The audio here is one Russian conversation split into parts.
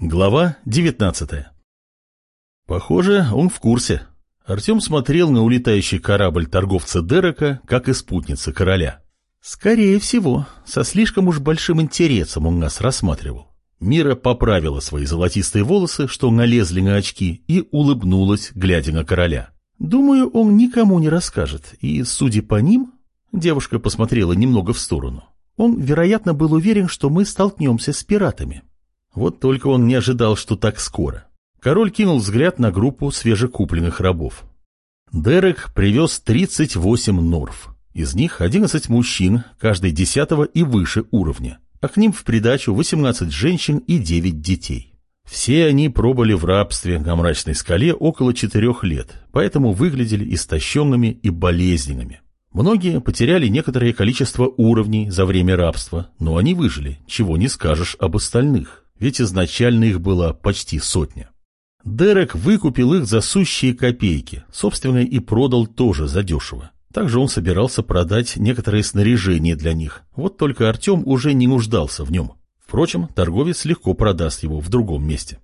Глава 19 Похоже, он в курсе. Артем смотрел на улетающий корабль торговца Дерека, как и спутница короля. Скорее всего, со слишком уж большим интересом он нас рассматривал. Мира поправила свои золотистые волосы, что налезли на очки, и улыбнулась, глядя на короля. Думаю, он никому не расскажет, и, судя по ним, девушка посмотрела немного в сторону. Он, вероятно, был уверен, что мы столкнемся с пиратами. Вот только он не ожидал, что так скоро. Король кинул взгляд на группу свежекупленных рабов. Дерек привез 38 норф. Из них 11 мужчин, каждый десятого и выше уровня, а к ним в придачу 18 женщин и 9 детей. Все они пробыли в рабстве на мрачной скале около четырех лет, поэтому выглядели истощенными и болезненными. Многие потеряли некоторое количество уровней за время рабства, но они выжили, чего не скажешь об остальных ведь изначально их было почти сотня. Дерек выкупил их за сущие копейки, собственно, и продал тоже задешево. Также он собирался продать некоторые снаряжения для них, вот только Артем уже не нуждался в нем. Впрочем, торговец легко продаст его в другом месте.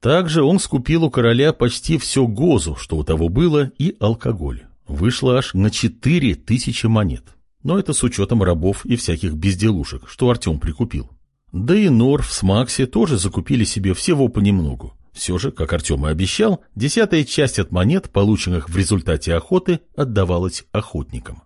Также он скупил у короля почти все гозу, что у того было, и алкоголь. Вышло аж на четыре тысячи монет. Но это с учетом рабов и всяких безделушек, что Артем прикупил. Да и Норф с Макси тоже закупили себе всего понемногу. Все же, как Артем и обещал, десятая часть от монет, полученных в результате охоты, отдавалась охотникам.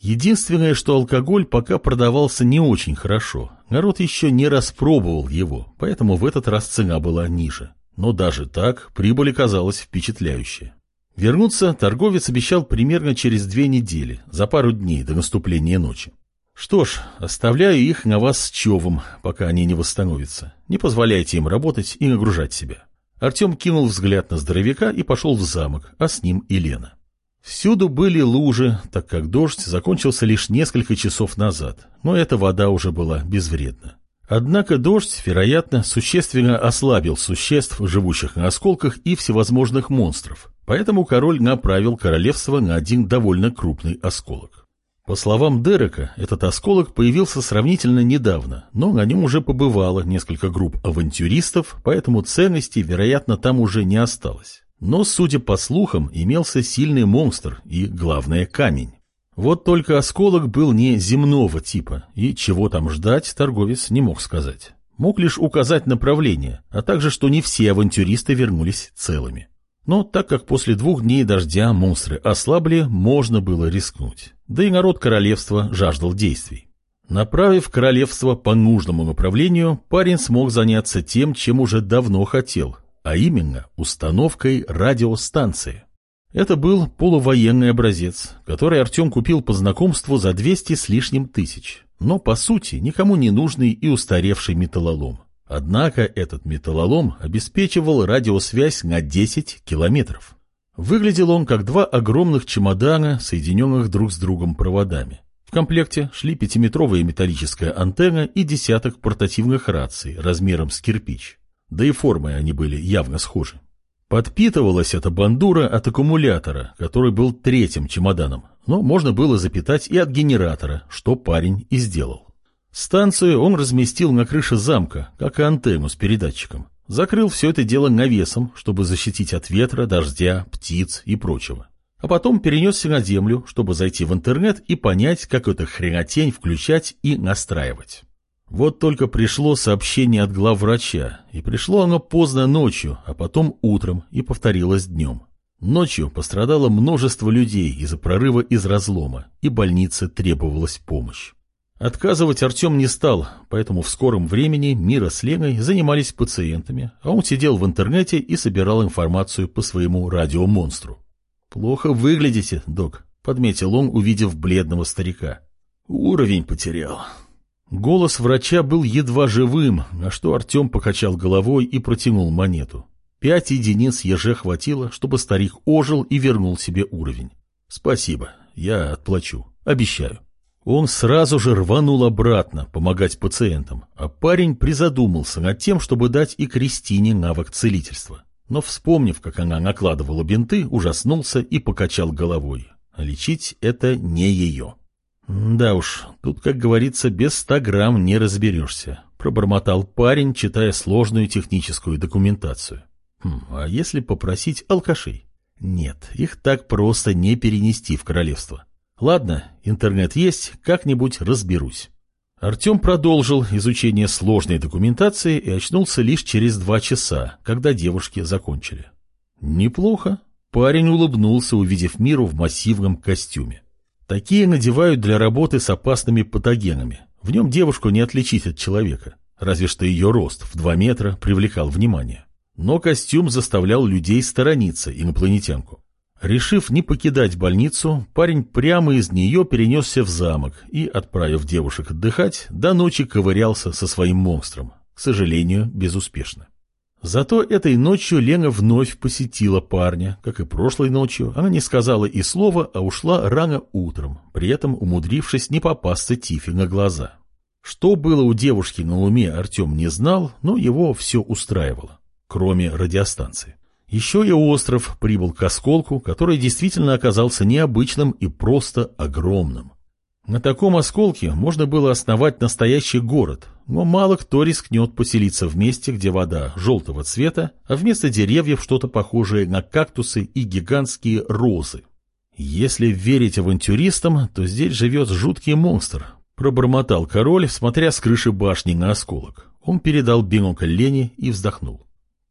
Единственное, что алкоголь пока продавался не очень хорошо. Народ еще не распробовал его, поэтому в этот раз цена была ниже. Но даже так прибыль оказалась впечатляющая. Вернуться торговец обещал примерно через две недели, за пару дней до наступления ночи. Что ж, оставляю их на вас с Човом, пока они не восстановятся. Не позволяйте им работать и нагружать себя. Артем кинул взгляд на здоровяка и пошел в замок, а с ним и Лена. Всюду были лужи, так как дождь закончился лишь несколько часов назад, но эта вода уже была безвредна. Однако дождь, вероятно, существенно ослабил существ, живущих на осколках и всевозможных монстров, поэтому король направил королевство на один довольно крупный осколок. По словам Дерека, этот осколок появился сравнительно недавно, но на нем уже побывало несколько групп авантюристов, поэтому ценностей, вероятно, там уже не осталось. Но, судя по слухам, имелся сильный монстр и, главное, камень. Вот только осколок был не земного типа, и чего там ждать, торговец не мог сказать. Мог лишь указать направление, а также, что не все авантюристы вернулись целыми. Но так как после двух дней дождя монстры ослабли, можно было рискнуть. Да и народ королевства жаждал действий. Направив королевство по нужному направлению, парень смог заняться тем, чем уже давно хотел, а именно установкой радиостанции. Это был полувоенный образец, который Артем купил по знакомству за 200 с лишним тысяч, но по сути никому не нужный и устаревший металлолом. Однако этот металлолом обеспечивал радиосвязь на 10 километров. Выглядел он как два огромных чемодана, соединенных друг с другом проводами. В комплекте шли пятиметровая металлическая антенна и десяток портативных раций размером с кирпич. Да и формой они были явно схожи. Подпитывалась эта бандура от аккумулятора, который был третьим чемоданом, но можно было запитать и от генератора, что парень и сделал. Станцию он разместил на крыше замка, как и антенну с передатчиком. Закрыл все это дело навесом, чтобы защитить от ветра, дождя, птиц и прочего. А потом перенесся на землю, чтобы зайти в интернет и понять, как эту хренотень включать и настраивать. Вот только пришло сообщение от главврача, и пришло оно поздно ночью, а потом утром и повторилось днем. Ночью пострадало множество людей из-за прорыва из разлома, и больнице требовалась помощь. Отказывать Артем не стал, поэтому в скором времени Мира с Леной занимались пациентами, а он сидел в интернете и собирал информацию по своему радиомонстру. «Плохо выглядите, док», — подметил он, увидев бледного старика. «Уровень потерял». Голос врача был едва живым, на что Артем покачал головой и протянул монету. Пять единиц еже хватило, чтобы старик ожил и вернул себе уровень. «Спасибо, я отплачу, обещаю». Он сразу же рванул обратно помогать пациентам, а парень призадумался над тем, чтобы дать и Кристине навык целительства. Но, вспомнив, как она накладывала бинты, ужаснулся и покачал головой. Лечить это не ее. Да уж, тут, как говорится, без ста грамм не разберешься. пробормотал парень, читая сложную техническую документацию. Хм, а если попросить алкашей? Нет, их так просто не перенести в королевство. Ладно, интернет есть, как-нибудь разберусь. Артем продолжил изучение сложной документации и очнулся лишь через два часа, когда девушки закончили. Неплохо. Парень улыбнулся, увидев миру в массивном костюме. Такие надевают для работы с опасными патогенами. В нем девушку не отличить от человека, разве что ее рост в два метра привлекал внимание. Но костюм заставлял людей сторониться инопланетянку. Решив не покидать больницу, парень прямо из нее перенесся в замок и, отправив девушек отдыхать, до ночи ковырялся со своим монстром, к сожалению, безуспешно. Зато этой ночью Лена вновь посетила парня, как и прошлой ночью, она не сказала и слова, а ушла рано утром, при этом умудрившись не попасться Тифи на глаза. Что было у девушки на уме, Артем не знал, но его все устраивало, кроме радиостанции. Еще и остров прибыл к осколку, который действительно оказался необычным и просто огромным. На таком осколке можно было основать настоящий город, но мало кто рискнет поселиться в месте, где вода желтого цвета, а вместо деревьев что-то похожее на кактусы и гигантские розы. Если верить авантюристам, то здесь живет жуткий монстр, пробормотал король, смотря с крыши башни на осколок. Он передал бинокль Лене и вздохнул.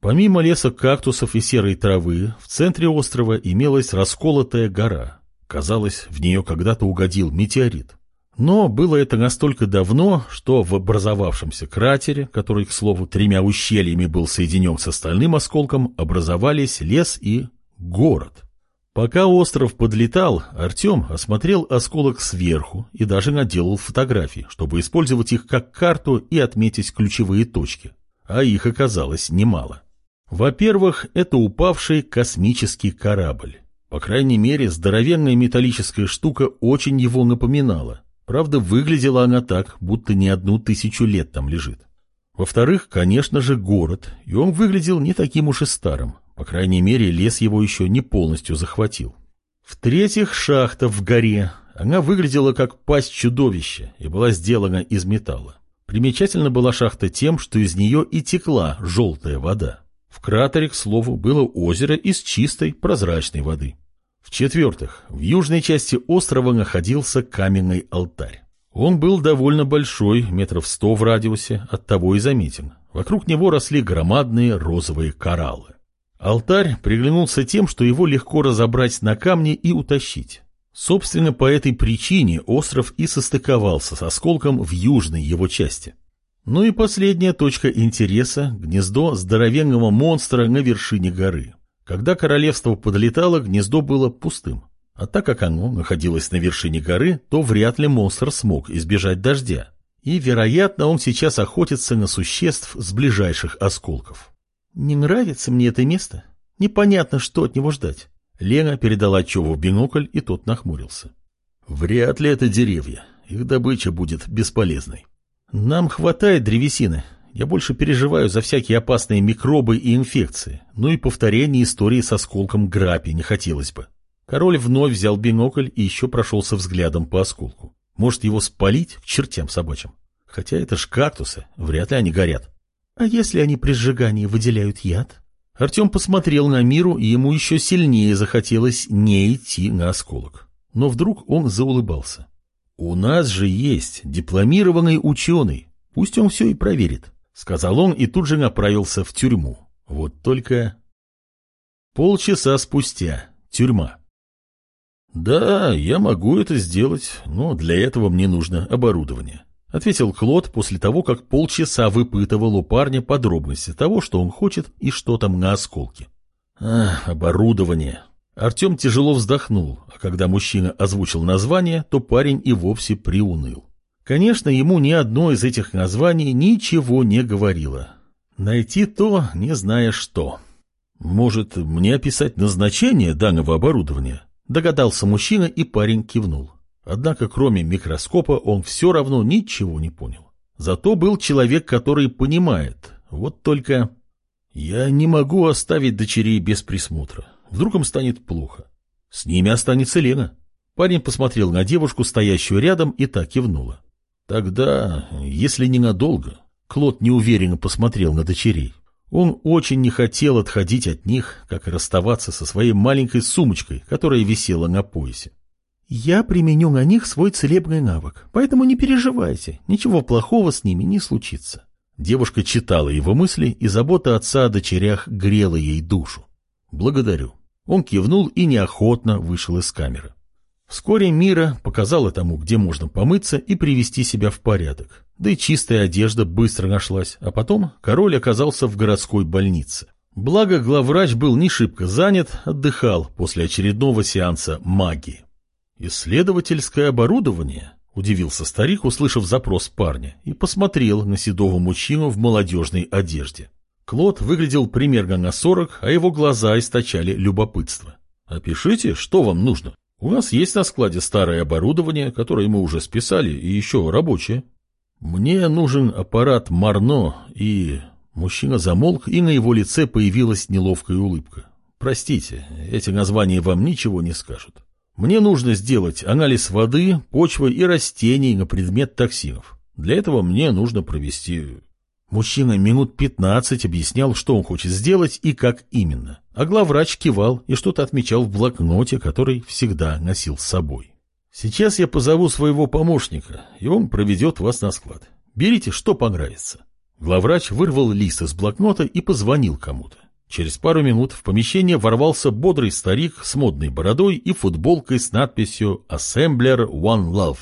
Помимо леса кактусов и серой травы, в центре острова имелась расколотая гора. Казалось, в нее когда-то угодил метеорит. Но было это настолько давно, что в образовавшемся кратере, который, к слову, тремя ущельями был соединен с остальным осколком, образовались лес и город. Пока остров подлетал, Артем осмотрел осколок сверху и даже наделал фотографии, чтобы использовать их как карту и отметить ключевые точки. А их оказалось немало. Во-первых, это упавший космический корабль. По крайней мере, здоровенная металлическая штука очень его напоминала. Правда, выглядела она так, будто не одну тысячу лет там лежит. Во-вторых, конечно же, город, и он выглядел не таким уж и старым. По крайней мере, лес его еще не полностью захватил. В-третьих, шахта в горе. Она выглядела как пасть чудовища и была сделана из металла. Примечательна была шахта тем, что из нее и текла желтая вода. В кратере, к слову, было озеро из чистой прозрачной воды. В-четвертых, в южной части острова находился каменный алтарь. Он был довольно большой, метров сто в радиусе, оттого и заметен. Вокруг него росли громадные розовые кораллы. Алтарь приглянулся тем, что его легко разобрать на камне и утащить. Собственно, по этой причине остров и состыковался с осколком в южной его части. Ну и последняя точка интереса – гнездо здоровенного монстра на вершине горы. Когда королевство подлетало, гнездо было пустым. А так как оно находилось на вершине горы, то вряд ли монстр смог избежать дождя. И, вероятно, он сейчас охотится на существ с ближайших осколков. «Не нравится мне это место. Непонятно, что от него ждать». Лена передала Чову в бинокль, и тот нахмурился. «Вряд ли это деревья. Их добыча будет бесполезной». Нам хватает древесины. Я больше переживаю за всякие опасные микробы и инфекции. Ну и повторение истории со осколком грапи не хотелось бы. Король вновь взял бинокль и еще прошелся взглядом по осколку. Может его спалить к чертям собачьим? Хотя это ж кактусы, вряд ли они горят. А если они при сжигании выделяют яд? Артем посмотрел на миру, и ему еще сильнее захотелось не идти на осколок. Но вдруг он заулыбался. «У нас же есть дипломированный ученый. Пусть он все и проверит», — сказал он и тут же направился в тюрьму. Вот только... Полчаса спустя. Тюрьма. «Да, я могу это сделать, но для этого мне нужно оборудование», — ответил Клод после того, как полчаса выпытывал у парня подробности того, что он хочет и что там на осколке. «Ах, оборудование. Артем тяжело вздохнул, а когда мужчина озвучил название, то парень и вовсе приуныл. Конечно, ему ни одно из этих названий ничего не говорило. Найти то, не зная что. Может, мне описать назначение данного оборудования? Догадался мужчина, и парень кивнул. Однако, кроме микроскопа, он все равно ничего не понял. Зато был человек, который понимает. Вот только... Я не могу оставить дочерей без присмотра. Вдруг им станет плохо. С ними останется Лена. Парень посмотрел на девушку, стоящую рядом, и так кивнула. Тогда, если ненадолго, Клод неуверенно посмотрел на дочерей. Он очень не хотел отходить от них, как и расставаться со своей маленькой сумочкой, которая висела на поясе. «Я применю на них свой целебный навык, поэтому не переживайте, ничего плохого с ними не случится». Девушка читала его мысли, и забота отца о дочерях грела ей душу. «Благодарю». Он кивнул и неохотно вышел из камеры. Вскоре Мира показала тому, где можно помыться и привести себя в порядок. Да и чистая одежда быстро нашлась, а потом король оказался в городской больнице. Благо, главврач был не шибко занят, отдыхал после очередного сеанса магии. «Исследовательское оборудование?» – удивился старик, услышав запрос парня, и посмотрел на седого мужчину в молодежной одежде. Клод выглядел примерно на сорок, а его глаза источали любопытство. «Опишите, что вам нужно. У нас есть на складе старое оборудование, которое мы уже списали, и еще рабочее». «Мне нужен аппарат Марно и...» Мужчина замолк, и на его лице появилась неловкая улыбка. «Простите, эти названия вам ничего не скажут. Мне нужно сделать анализ воды, почвы и растений на предмет токсинов. Для этого мне нужно провести...» Мужчина минут пятнадцать объяснял, что он хочет сделать и как именно. А главврач кивал и что-то отмечал в блокноте, который всегда носил с собой. Сейчас я позову своего помощника, и он проведет вас на склад. Берите, что понравится. Главврач вырвал лист из блокнота и позвонил кому-то. Через пару минут в помещение ворвался бодрый старик с модной бородой и футболкой с надписью «Assembler One Love».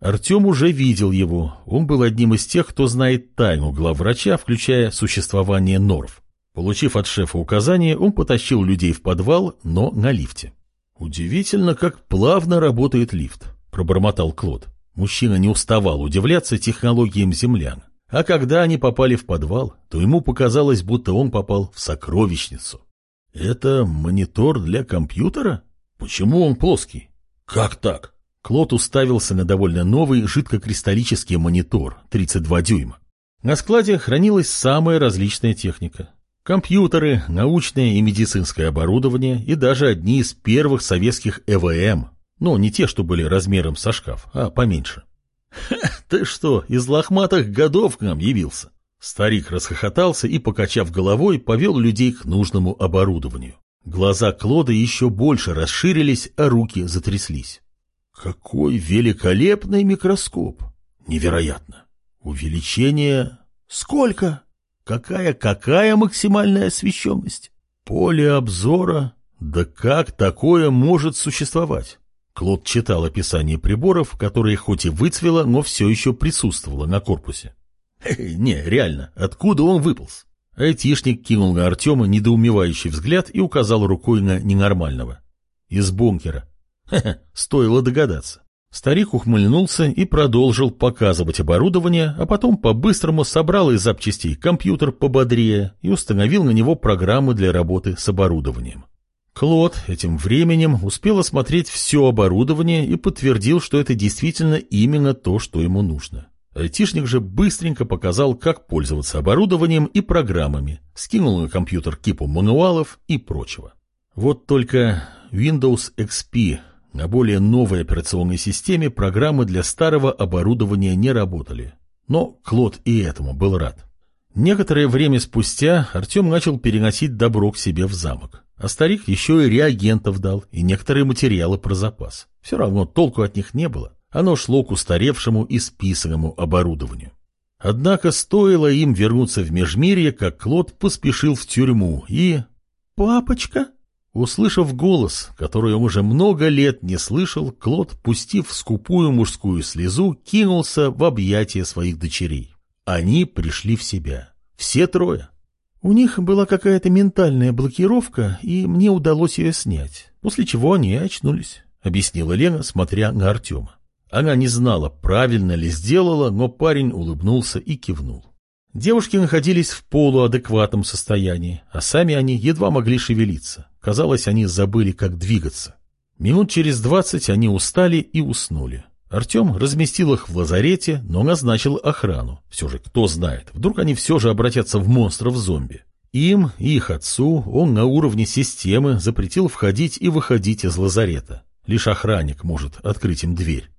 Артем уже видел его. Он был одним из тех, кто знает тайну главврача, включая существование норв. Получив от шефа указание, он потащил людей в подвал, но на лифте. «Удивительно, как плавно работает лифт», — пробормотал Клод. Мужчина не уставал удивляться технологиям землян. А когда они попали в подвал, то ему показалось, будто он попал в сокровищницу. «Это монитор для компьютера? Почему он плоский?» «Как так?» Клод уставился на довольно новый жидкокристаллический монитор 32 дюйма. На складе хранилась самая различная техника. Компьютеры, научное и медицинское оборудование и даже одни из первых советских ЭВМ. Ну, не те, что были размером со шкаф, а поменьше. ты что, из лохматых годов к нам явился?» Старик расхохотался и, покачав головой, повел людей к нужному оборудованию. Глаза Клода еще больше расширились, а руки затряслись. «Какой великолепный микроскоп! Невероятно! Увеличение... Сколько?» Какая-какая максимальная освещенность? Поле обзора? Да как такое может существовать? Клод читал описание приборов, которые хоть и выцвело, но все еще присутствовало на корпусе. Не, реально, откуда он выполз? Айтишник кинул на Артема недоумевающий взгляд и указал рукой на ненормального. Из бункера. Стоило догадаться. Старик ухмыльнулся и продолжил показывать оборудование, а потом по-быстрому собрал из запчастей компьютер пободрее и установил на него программы для работы с оборудованием. Клод этим временем успел осмотреть все оборудование и подтвердил, что это действительно именно то, что ему нужно. Айтишник же быстренько показал, как пользоваться оборудованием и программами, скинул на компьютер кипу мануалов и прочего. Вот только Windows XP на более новой операционной системе программы для старого оборудования не работали. Но Клод и этому был рад. Некоторое время спустя Артем начал переносить добро к себе в замок. А старик еще и реагентов дал, и некоторые материалы про запас. Все равно толку от них не было. Оно шло к устаревшему и списанному оборудованию. Однако стоило им вернуться в Межмирье, как Клод поспешил в тюрьму и... «Папочка?» Услышав голос, который он уже много лет не слышал, Клод, пустив скупую мужскую слезу, кинулся в объятия своих дочерей. Они пришли в себя. Все трое. У них была какая-то ментальная блокировка, и мне удалось ее снять, после чего они очнулись, — объяснила Лена, смотря на Артема. Она не знала, правильно ли сделала, но парень улыбнулся и кивнул. Девушки находились в полуадекватном состоянии, а сами они едва могли шевелиться. Казалось, они забыли, как двигаться. Минут через двадцать они устали и уснули. Артем разместил их в лазарете, но назначил охрану. Все же, кто знает, вдруг они все же обратятся в монстров-зомби. Им и их отцу он на уровне системы запретил входить и выходить из лазарета. Лишь охранник может открыть им дверь.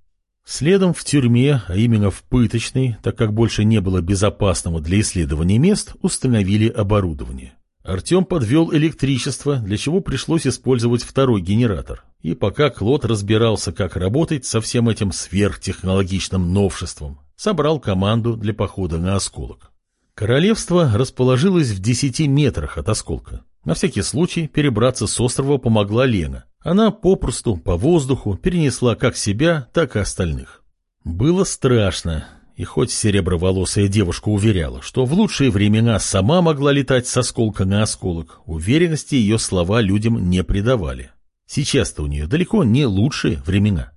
Следом в тюрьме, а именно в пыточной, так как больше не было безопасного для исследования мест, установили оборудование. Артем подвел электричество, для чего пришлось использовать второй генератор. И пока Клод разбирался, как работать со всем этим сверхтехнологичным новшеством, собрал команду для похода на осколок. Королевство расположилось в десяти метрах от осколка. На всякий случай перебраться с острова помогла Лена. Она попросту по воздуху перенесла как себя, так и остальных. Было страшно, и хоть сереброволосая девушка уверяла, что в лучшие времена сама могла летать с осколка на осколок, уверенности ее слова людям не придавали. Сейчас-то у нее далеко не лучшие времена.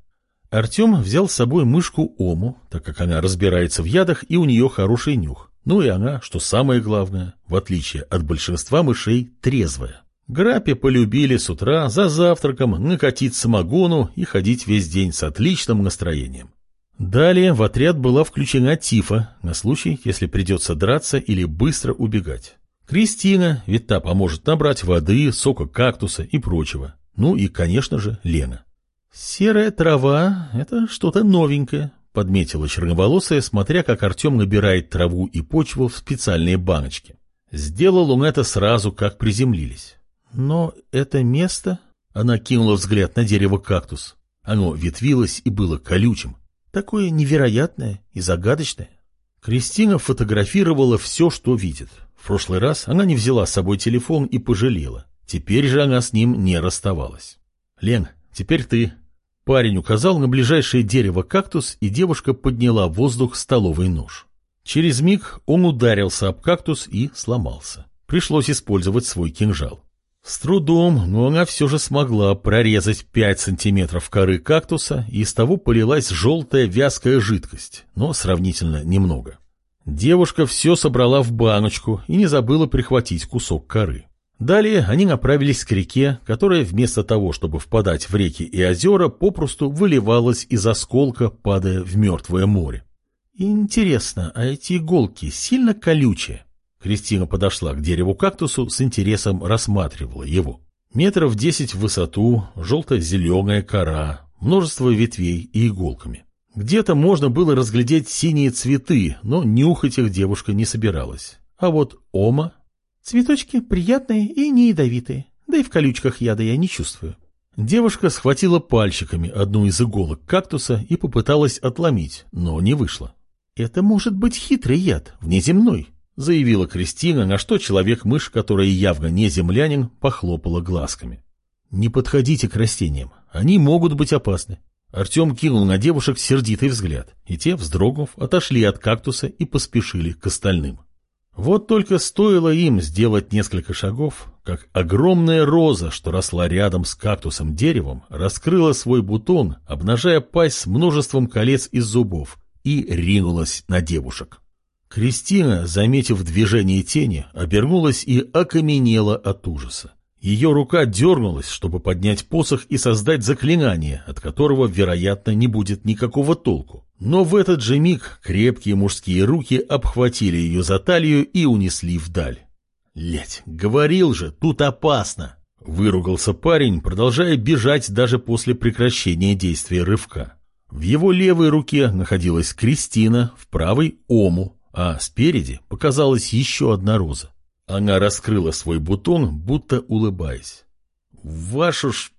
Артем взял с собой мышку Ому, так как она разбирается в ядах и у нее хороший нюх. Ну и она, что самое главное, в отличие от большинства мышей, трезвая. Грапи полюбили с утра за завтраком накатить самогону и ходить весь день с отличным настроением. Далее в отряд была включена Тифа на случай, если придется драться или быстро убегать. Кристина, ведь та поможет набрать воды, сока кактуса и прочего. Ну и, конечно же, Лена. Серая трава — это что-то новенькое, — подметила черноволосая, смотря, как Артем набирает траву и почву в специальные баночки. Сделал он это сразу, как приземлились. Но это место... Она кинула взгляд на дерево кактус. Оно ветвилось и было колючим. Такое невероятное и загадочное. Кристина фотографировала все, что видит. В прошлый раз она не взяла с собой телефон и пожалела. Теперь же она с ним не расставалась. «Лен, теперь ты», Парень указал на ближайшее дерево кактус, и девушка подняла в воздух столовый нож. Через миг он ударился об кактус и сломался. Пришлось использовать свой кинжал. С трудом, но она все же смогла прорезать 5 сантиметров коры кактуса, и из того полилась желтая вязкая жидкость, но сравнительно немного. Девушка все собрала в баночку и не забыла прихватить кусок коры. Далее они направились к реке, которая вместо того, чтобы впадать в реки и озера, попросту выливалась из осколка, падая в мертвое море. Интересно, а эти иголки сильно колючие? Кристина подошла к дереву кактусу, с интересом рассматривала его. Метров десять в высоту, желто-зеленая кора, множество ветвей и иголками. Где-то можно было разглядеть синие цветы, но нюхать их девушка не собиралась. А вот ома Цветочки приятные и не ядовитые, да и в колючках яда я не чувствую. Девушка схватила пальчиками одну из иголок кактуса и попыталась отломить, но не вышло. «Это может быть хитрый яд, внеземной», — заявила Кристина, на что человек-мышь, который явно не землянин, похлопала глазками. «Не подходите к растениям, они могут быть опасны». Артем кинул на девушек сердитый взгляд, и те, вздрогнув, отошли от кактуса и поспешили к остальным. Вот только стоило им сделать несколько шагов, как огромная роза, что росла рядом с кактусом деревом, раскрыла свой бутон, обнажая пасть с множеством колец из зубов, и ринулась на девушек. Кристина, заметив движение тени, обернулась и окаменела от ужаса. Ее рука дернулась, чтобы поднять посох и создать заклинание, от которого, вероятно, не будет никакого толку. Но в этот же миг крепкие мужские руки обхватили ее за талию и унесли вдаль. «Лять, говорил же, тут опасно!» Выругался парень, продолжая бежать даже после прекращения действия рывка. В его левой руке находилась Кристина, в правой — Ому, а спереди показалась еще одна роза. Она раскрыла свой бутон, будто улыбаясь. «Вашу ж